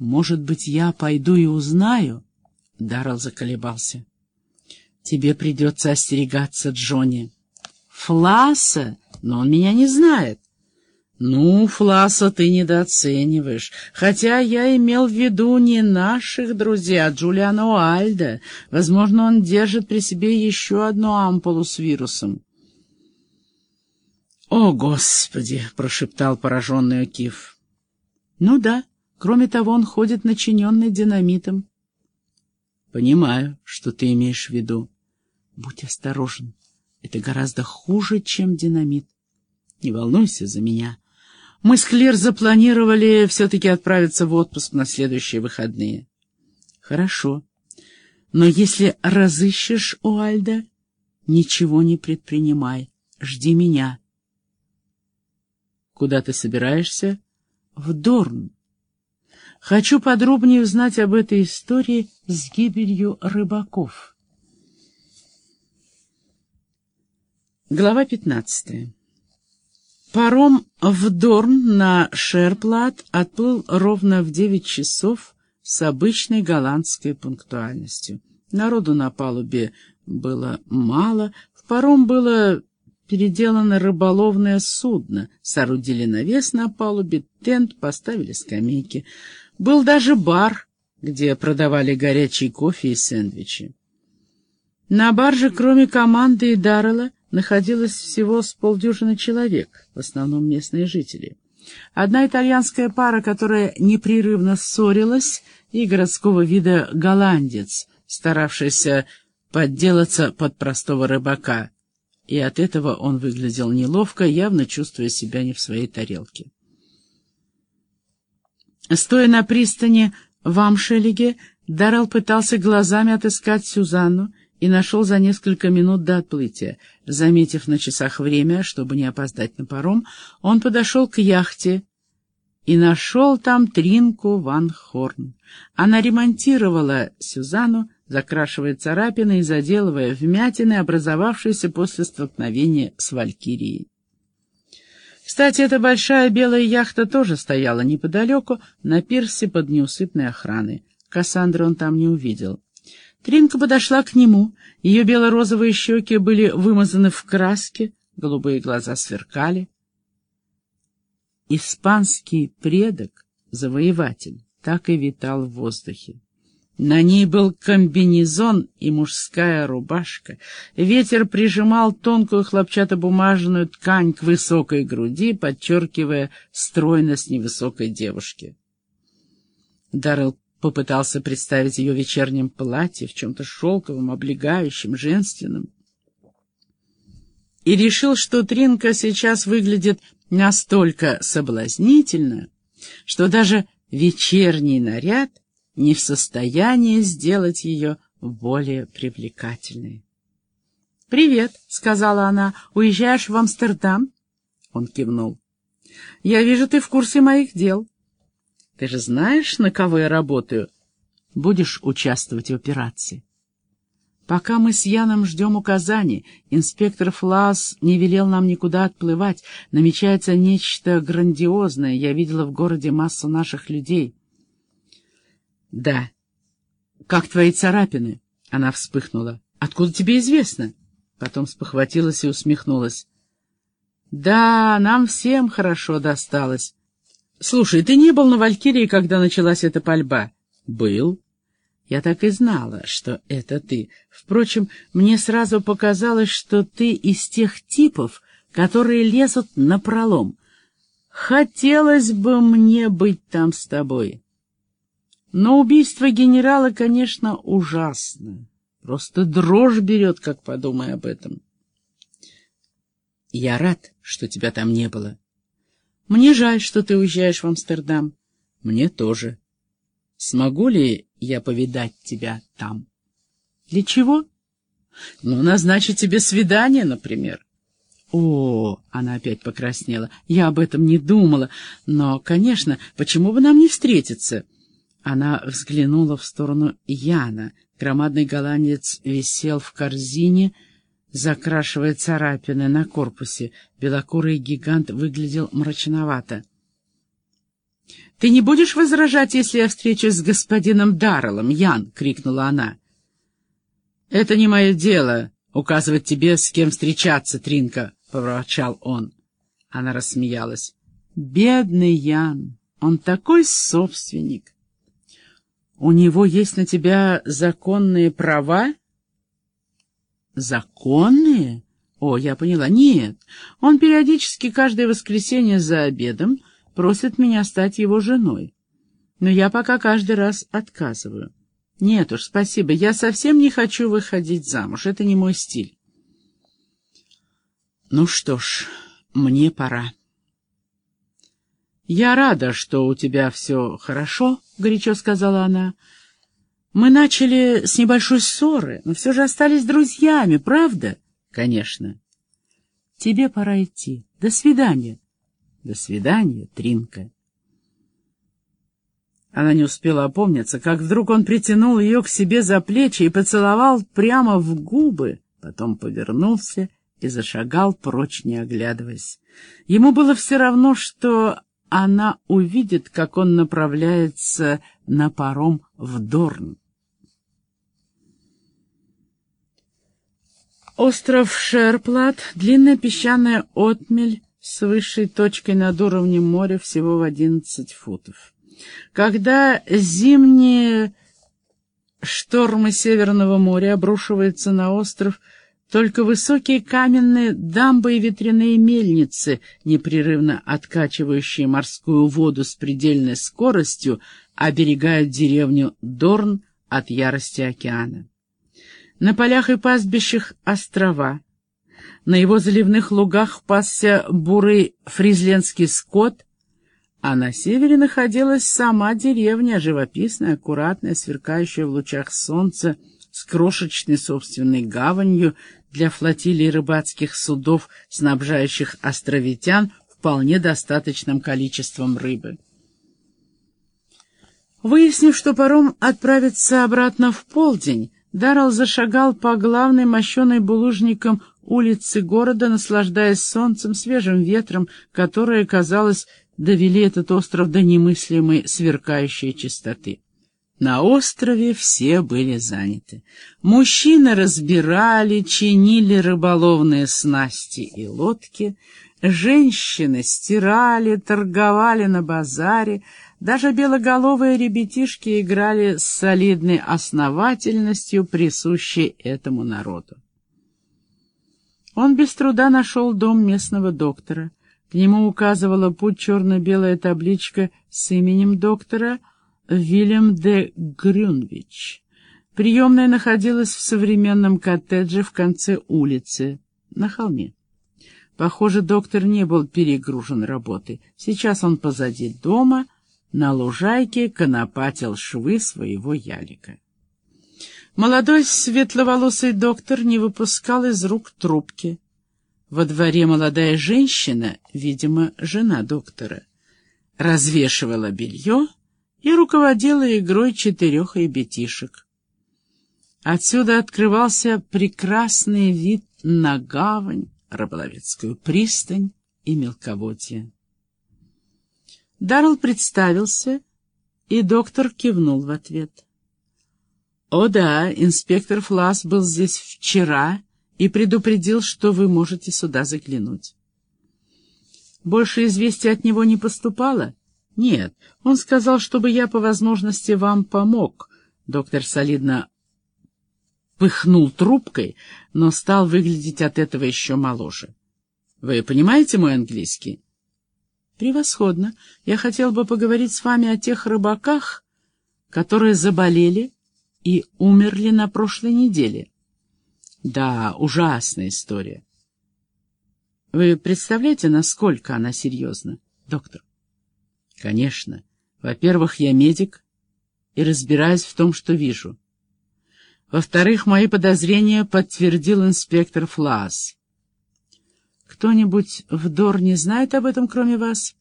Может быть, я пойду и узнаю? Даррелл заколебался. Тебе придется остерегаться Джонни. Фласа? Но он меня не знает. Ну, Фласа ты недооцениваешь. Хотя я имел в виду не наших друзей, а Джулиана Уальда. Возможно, он держит при себе еще одну ампулу с вирусом. «О, Господи!» — прошептал пораженный Окиф. «Ну да, кроме того, он ходит начиненный динамитом». «Понимаю, что ты имеешь в виду. Будь осторожен, это гораздо хуже, чем динамит. Не волнуйся за меня». Мы с Клер запланировали все-таки отправиться в отпуск на следующие выходные. Хорошо. Но если разыщешь Уальда, ничего не предпринимай. Жди меня. Куда ты собираешься? В Дорн. Хочу подробнее узнать об этой истории с гибелью рыбаков. Глава пятнадцатая. Паром в Дорн на Шерплат отплыл ровно в девять часов с обычной голландской пунктуальностью. Народу на палубе было мало, в паром было переделано рыболовное судно, соорудили навес на палубе, тент, поставили скамейки. Был даже бар, где продавали горячий кофе и сэндвичи. На барже, кроме команды и Даррелла, находилось всего с полдюжины человек, в основном местные жители. Одна итальянская пара, которая непрерывно ссорилась, и городского вида голландец, старавшийся подделаться под простого рыбака, и от этого он выглядел неловко, явно чувствуя себя не в своей тарелке. Стоя на пристани в Амшелиге, Даррелл пытался глазами отыскать Сюзанну, и нашел за несколько минут до отплытия. Заметив на часах время, чтобы не опоздать на паром, он подошел к яхте и нашел там Тринку Ван Хорн. Она ремонтировала Сюзанну, закрашивая царапины и заделывая вмятины, образовавшиеся после столкновения с Валькирией. Кстати, эта большая белая яхта тоже стояла неподалеку, на пирсе под неусыпной охраной. Кассандры он там не увидел. Тринка подошла к нему. Ее бело-розовые щеки были вымазаны в краске, голубые глаза сверкали. Испанский предок, завоеватель, так и витал в воздухе. На ней был комбинезон и мужская рубашка. Ветер прижимал тонкую хлопчатобумажную ткань к высокой груди, подчеркивая стройность невысокой девушки. Даррелл Попытался представить ее в вечернем платье, в чем-то шелковом, облегающем, женственном. И решил, что Тринка сейчас выглядит настолько соблазнительно, что даже вечерний наряд не в состоянии сделать ее более привлекательной. «Привет», — сказала она, — «уезжаешь в Амстердам?» Он кивнул. «Я вижу, ты в курсе моих дел. Ты же знаешь, на кого я работаю? Будешь участвовать в операции. Пока мы с Яном ждем указаний, инспектор Флас не велел нам никуда отплывать. Намечается нечто грандиозное. Я видела в городе массу наших людей. Да. Как твои царапины? Она вспыхнула. Откуда тебе известно? Потом спохватилась и усмехнулась. Да, нам всем хорошо досталось. «Слушай, ты не был на Валькирии, когда началась эта пальба?» «Был». «Я так и знала, что это ты. Впрочем, мне сразу показалось, что ты из тех типов, которые лезут на пролом. Хотелось бы мне быть там с тобой. Но убийство генерала, конечно, ужасно. Просто дрожь берет, как подумай об этом». «Я рад, что тебя там не было», мне жаль, что ты уезжаешь в Амстердам. Мне тоже. Смогу ли я повидать тебя там? Для чего? Ну, назначить тебе свидание, например. О, она опять покраснела. Я об этом не думала. Но, конечно, почему бы нам не встретиться? Она взглянула в сторону Яна. Громадный голландец висел в корзине, закрашивая царапины на корпусе. Белокурый гигант выглядел мрачновато. «Ты не будешь возражать, если я встречусь с господином Дарреллом, Ян?» — крикнула она. «Это не мое дело, указывать тебе, с кем встречаться, Тринка», — проворчал он. Она рассмеялась. «Бедный Ян, он такой собственник. У него есть на тебя законные права?» «Законные?» «О, я поняла. Нет, он периодически каждое воскресенье за обедом просит меня стать его женой. Но я пока каждый раз отказываю. Нет уж, спасибо, я совсем не хочу выходить замуж, это не мой стиль». «Ну что ж, мне пора». «Я рада, что у тебя все хорошо», — горячо сказала она. «Мы начали с небольшой ссоры, но все же остались друзьями, правда?» Конечно. Тебе пора идти. До свидания. До свидания, Тринка. Она не успела опомниться, как вдруг он притянул ее к себе за плечи и поцеловал прямо в губы, потом повернулся и зашагал прочь, не оглядываясь. Ему было все равно, что она увидит, как он направляется на паром в Дорн. Остров Шерплат — длинная песчаная отмель с высшей точкой над уровнем моря всего в 11 футов. Когда зимние штормы Северного моря обрушиваются на остров, только высокие каменные дамбы и ветряные мельницы, непрерывно откачивающие морскую воду с предельной скоростью, оберегают деревню Дорн от ярости океана. На полях и пастбищах острова. На его заливных лугах пасся бурый фризленский скот, а на севере находилась сама деревня, живописная, аккуратная, сверкающая в лучах солнца, с крошечной собственной гаванью для флотилии рыбацких судов, снабжающих островитян вполне достаточным количеством рыбы. Выяснив, что паром отправится обратно в полдень, Даррелл зашагал по главной мощеной булыжником улице города, наслаждаясь солнцем, свежим ветром, которые, казалось, довели этот остров до немыслимой сверкающей чистоты. На острове все были заняты. Мужчины разбирали, чинили рыболовные снасти и лодки, женщины стирали, торговали на базаре, даже белоголовые ребятишки играли с солидной основательностью, присущей этому народу. Он без труда нашел дом местного доктора. К нему указывала путь черно-белая табличка с именем доктора Вильям де Грюнвич. Приемная находилась в современном коттедже в конце улицы, на холме. Похоже, доктор не был перегружен работой. Сейчас он позади дома — на лужайке конопатил швы своего ялика. Молодой светловолосый доктор не выпускал из рук трубки. Во дворе молодая женщина, видимо, жена доктора, развешивала белье и руководила игрой четырех ребятишек. Отсюда открывался прекрасный вид на гавань, рыболовецкую пристань и мелководье. Даррелл представился, и доктор кивнул в ответ. «О да, инспектор Флас был здесь вчера и предупредил, что вы можете сюда заглянуть». «Больше известий от него не поступало?» «Нет, он сказал, чтобы я по возможности вам помог». Доктор солидно пыхнул трубкой, но стал выглядеть от этого еще моложе. «Вы понимаете мой английский?» «Превосходно. Я хотел бы поговорить с вами о тех рыбаках, которые заболели и умерли на прошлой неделе». «Да, ужасная история». «Вы представляете, насколько она серьезна, доктор?» «Конечно. Во-первых, я медик и разбираюсь в том, что вижу. Во-вторых, мои подозрения подтвердил инспектор Флаас. «Кто-нибудь в Дор не знает об этом, кроме вас?»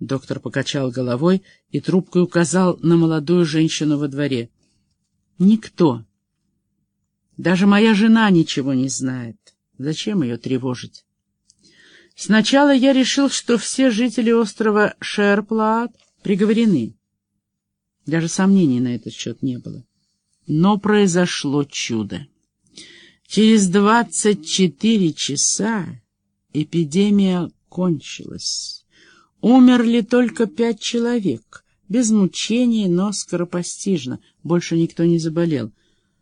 Доктор покачал головой и трубкой указал на молодую женщину во дворе. «Никто. Даже моя жена ничего не знает. Зачем ее тревожить?» Сначала я решил, что все жители острова Шерплат приговорены. Даже сомнений на этот счет не было. Но произошло чудо. Через двадцать четыре часа эпидемия кончилась. Умерли только пять человек, без мучений, но скоропостижно. Больше никто не заболел.